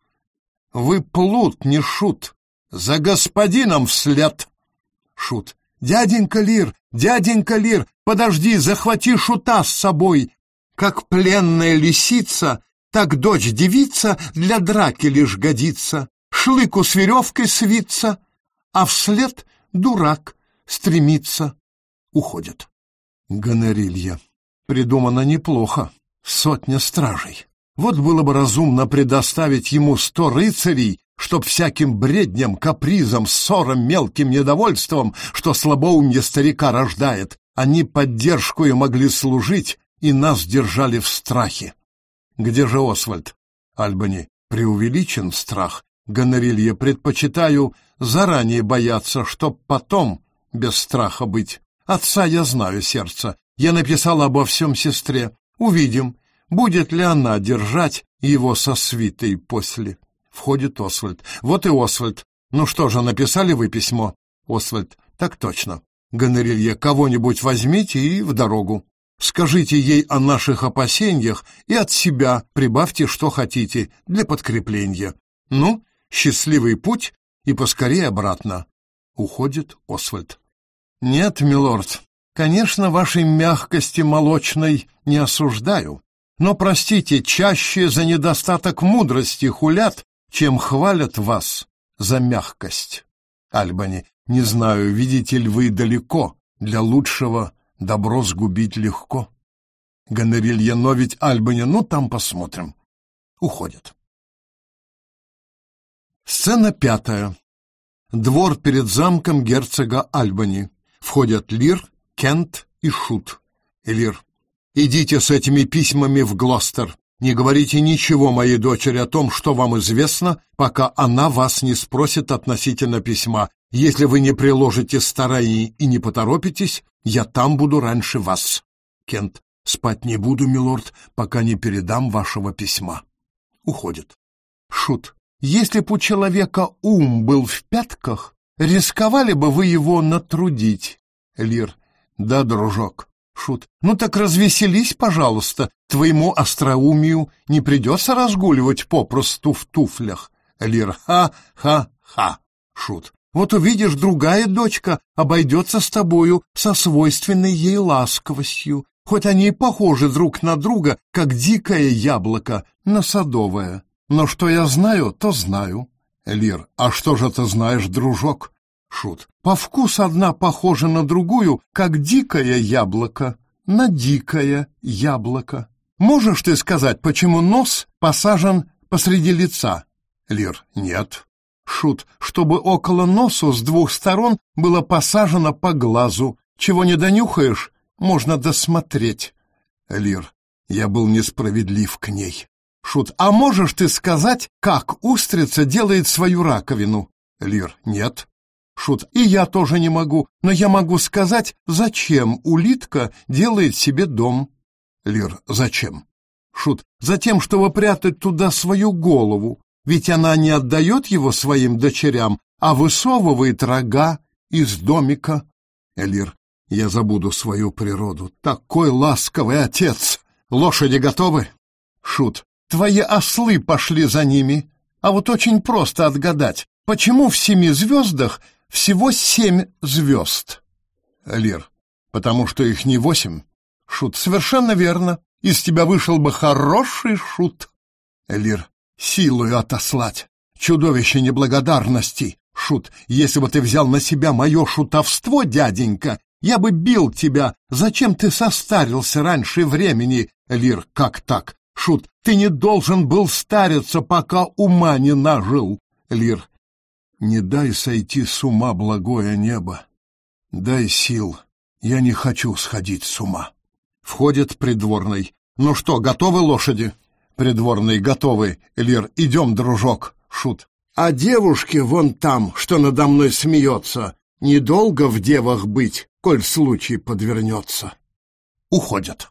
Вы плут, не шут. За господином вслед. Шут. Дяденька Лир, дяденька Лир, подожди, захвати шута с собой. Как пленная лисица, так дочь-девица для драки лишь годится. Шлыку с веревкой свиться, а вслед дурак стремится. Уходит. Гонорилья. Придумано неплохо. Сотня стражей. Вот было бы разумно предоставить ему сто рыцарей, чтоб всяким бредням, капризом, ссором, мелким недовольством, что слабоумие старика рождает, они поддержкою могли служить и нас держали в страхе. Где же Освальд? Альбани, преувеличен страх. Гонорилье, предпочитаю заранее бояться, чтоб потом без страха быть. Отца я знаю сердце. Я написал обо всем сестре. Увидим, будет ли она держать его со свитой после. Входит Освальд. Вот и Освальд. Ну что же, написали вы письмо? Освальд. Так точно. Гонорилье, кого-нибудь возьмите и в дорогу. Скажите ей о наших опасениях и от себя прибавьте, что хотите, для подкрепления. Ну, счастливый путь и поскорее обратно. Уходит Освальд. Нет, милорд, конечно, вашей мягкости молочной не осуждаю, но, простите, чаще за недостаток мудрости хулят, чем хвалят вас за мягкость. Альбани, не знаю, видите ли вы далеко, для лучшего добро сгубить легко. Гонорилья, но ведь Альбани, ну там посмотрим. Уходят. Сцена пятая. Двор перед замком герцога Альбани. Входят Лир, Кент и Шут. Лир. Идите с этими письмами в Глостер. Не говорите ничего моей дочери о том, что вам известно, пока она вас не спросит относительно письма. Если вы не приложите стараний и не поторопитесь, я там буду раньше вас. Кент. Спать не буду, милорд, пока не передам вашего письма. Уходит. Шут. Если б у человека ум был в пятках, рисковали бы вы его натрудить. Лир. Да, дружок. Шут. «Ну так развеселись, пожалуйста. Твоему остроумию не придется разгуливать попросту в туфлях». Лир. «Ха-ха-ха». Шут. «Вот увидишь, другая дочка обойдется с тобою со свойственной ей ласковостью, хоть они и похожи друг на друга, как дикое яблоко на садовое. Но что я знаю, то знаю». Лир. «А что же ты знаешь, дружок?» Шут. По вкусу одна похожа на другую, как дикое яблоко на дикое яблоко. Можешь ты сказать, почему нос посажен посреди лица? Лир. Нет. Шут. Чтобы около носу с двух сторон было посажено по глазу. Чего не донюхаешь, можно досмотреть. Лир. Я был несправедлив к ней. Шут. А можешь ты сказать, как устрица делает свою раковину? Лир. Нет. Шут, и я тоже не могу, но я могу сказать, зачем улитка делает себе дом. Лир, зачем? Шут, затем, чтобы прятать туда свою голову, ведь она не отдает его своим дочерям, а высовывает рога из домика. Элир, я забуду свою природу. Такой ласковый отец! Лошади готовы? Шут, твои ослы пошли за ними. А вот очень просто отгадать, почему в семи звездах всего семь звезд. Лир, потому что их не восемь. Шут, совершенно верно. Из тебя вышел бы хороший шут. Лир, силою отослать. Чудовище неблагодарности. Шут, если бы ты взял на себя мое шутовство, дяденька, я бы бил тебя. Зачем ты состарился раньше времени? Лир, как так? Шут, ты не должен был стариться, пока ума не нажил. Лир, не дай сойти с ума благое небо. Дай сил, я не хочу сходить с ума. Входит придворный. Ну что, готовы лошади? Придворный, готовы. Лир, идем, дружок. Шут. А девушке вон там, что надо мной смеется, недолго в девах быть, коль случай подвернется. Уходят.